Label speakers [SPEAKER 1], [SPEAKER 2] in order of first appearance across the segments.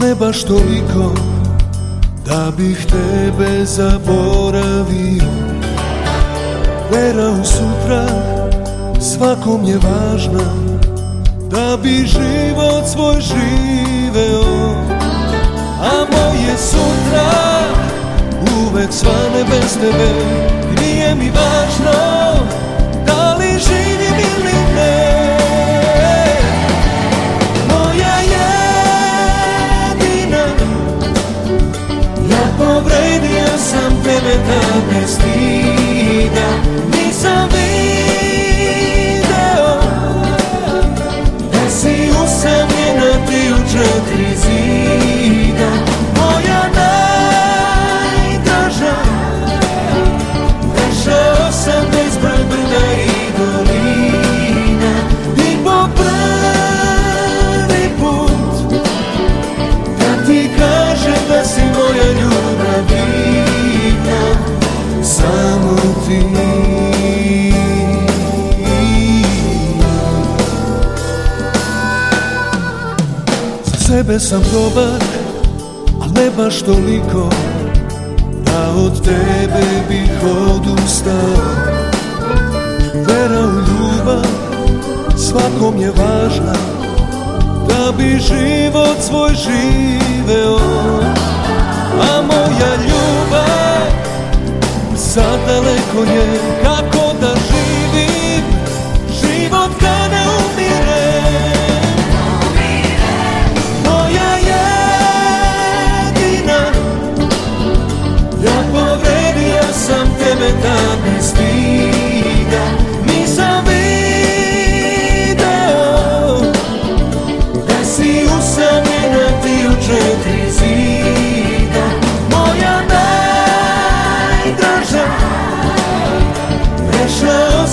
[SPEAKER 1] ne baš toliko Da bih tebe zaboravio? Vera u sutra svakom je važna Da bi život svoj živeo. A moje sutra uvek svane bez tebe sam tebe Za sebe sam dobar, al ne baš toliko Da od tebe bih odustao. Vera u ljubav svakom je važna Da bi život svoj živeo. A moja ljubav sad daleko je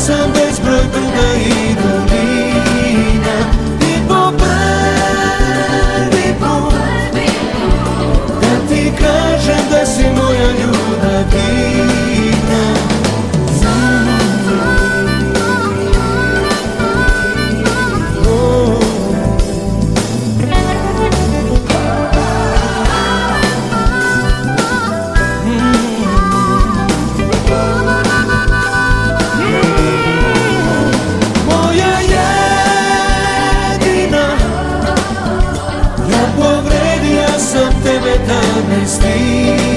[SPEAKER 1] Sen bezbredin değil honestly.